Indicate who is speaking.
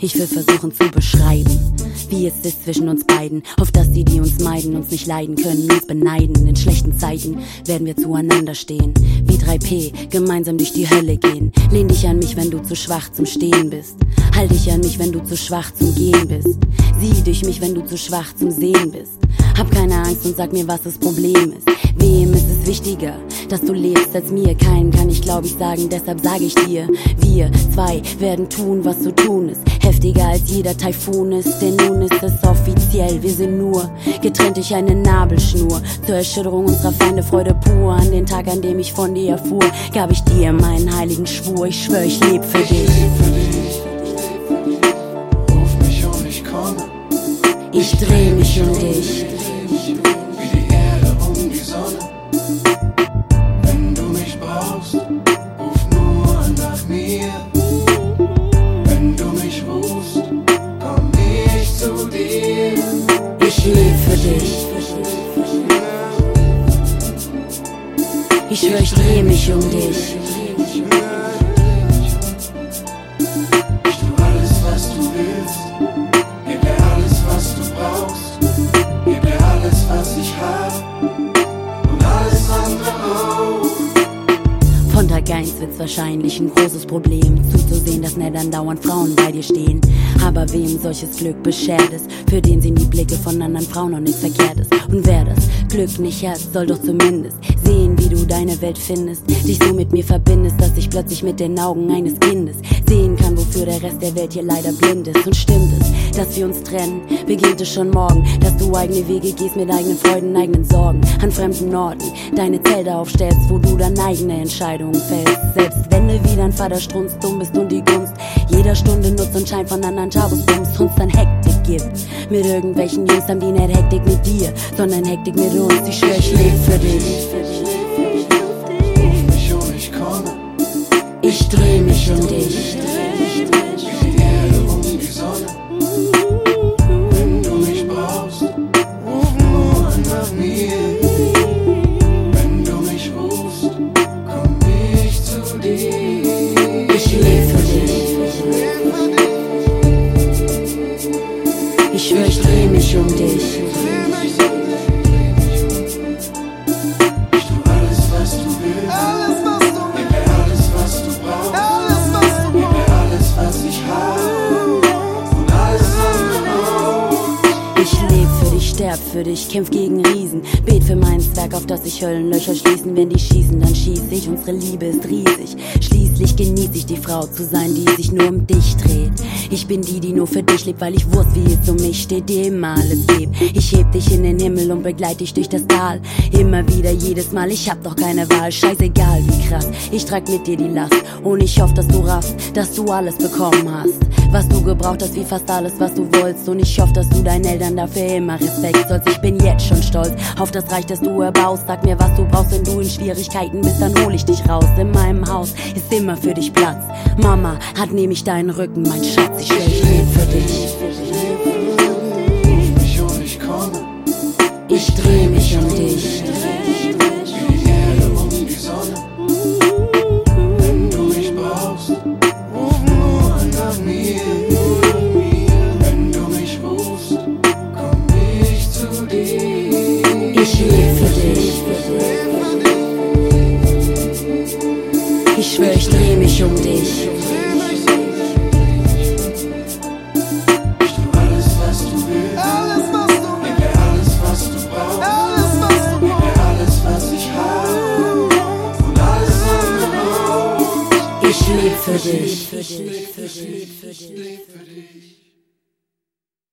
Speaker 1: Ich will versuchen zu beschreiben, wie es ist zwischen uns beiden. Auf dass die, die uns meiden, uns nicht leiden können, uns beneiden. In schlechten Zeiten werden wir zueinander stehen. Wie 3P, gemeinsam durch die Hölle gehen. Lehn dich an mich, wenn du zu schwach zum Stehen bist. Halt dich an mich, wenn du zu schwach zum Gehen bist. Sieh durch mich, wenn du zu schwach zum Sehen bist. Hab keine Angst und sag mir, was das Problem ist. Wem ist es wichtiger, dass du lebst als mir? Keinen kann ich, glaub ich, sagen, deshalb sag ich dir. Wir zwei werden tun, was zu tun ist. Heftiger als jeder Taifun ist, denn nun ist es offiziell. Wir sind nur getrennt durch eine Nabelschnur. Zur Erschütterung unserer Feinde Freude pur. An den Tag, an dem ich von dir erfuhr, gab ich dir meinen heiligen Schwur. Ich schwör, ich leb für dich.
Speaker 2: Ruf mich und ich komme.
Speaker 1: Ich dreh mich um dich.
Speaker 2: Ich
Speaker 1: schwör, ich dreh mich um dich.
Speaker 2: Ich tu alles, was du willst. Gib dir alles, was du brauchst. Gib dir alles, was ich hab. Und alles andere auch.
Speaker 1: Von Tag 1 wird's wahrscheinlich ein großes Problem, zuzusehen, dass nicht andauernd Frauen bei dir stehen. Aber wem solches Glück beschert ist, für den sehen die Blicke von anderen Frauen noch nichts Verkehrtes. Und wer das Glück nicht hat, soll doch zumindest sehen, wie du deine Welt findest, dich so mit mir verbindest, dass ich plötzlich mit den Augen eines Kindes sehen kann, wofür der Rest der Welt hier leider blind ist. Und stimmt es, dass wir uns trennen, beginnt es schon morgen, dass du eigene Wege gehst mit eigenen Freuden, eigenen Sorgen, an fremden Orten, deine Zelte aufstellst, wo du dann eigene Entscheidungen fällst. Selbst wenn du wie dein Vater strunzt, dumm bist und die Gunst jeder Stunde nutzt und scheint von anderen Chabos bummst, uns dann Hektik gibt. Mit irgendwelchen Jungs haben die nicht Hektik mit dir, sondern Hektik mit uns. Ich schwör, ich leb für dich.
Speaker 2: Ich
Speaker 1: dreh mich um dich.
Speaker 2: Ich
Speaker 1: schwör, sterb für dich, kämpf gegen Riesen. Bet für meinen Zwerg, auf dass sich Höllenlöcher schließen. Wenn die schießen, dann schieß ich. Unsere Liebe ist riesig. Schließlich genieß ich die Frau zu sein, die sich nur um dich dreht. Ich bin die, die nur für dich lebt, weil ich wusste, wie es um mich steht, dir immer alles geb. Ich heb dich in den Himmel und begleite dich durch das Tal. Immer wieder, jedes Mal, ich hab doch keine Wahl. Scheißegal, wie krass. Ich trag mit dir die Last. Und ich hoffe, dass du raffst, dass du alles bekommen hast. Was du gebraucht hast, wie fast alles, was du wolltest. Und ich hoffe, dass du deinen Eltern dafür immer Respekt sollst. Ich bin jetzt schon stolz auf das Reich, das du erbaust. Sag mir, was du brauchst, wenn du in Schwierigkeiten bist, dann hol ich dich raus. In meinem Haus ist immer für dich Platz. Mama hat nämlich deinen Rücken, mein Schatz. Ich schwör, ich leb für dich.
Speaker 2: Ich
Speaker 1: dreh mich um dich.
Speaker 2: Für dich.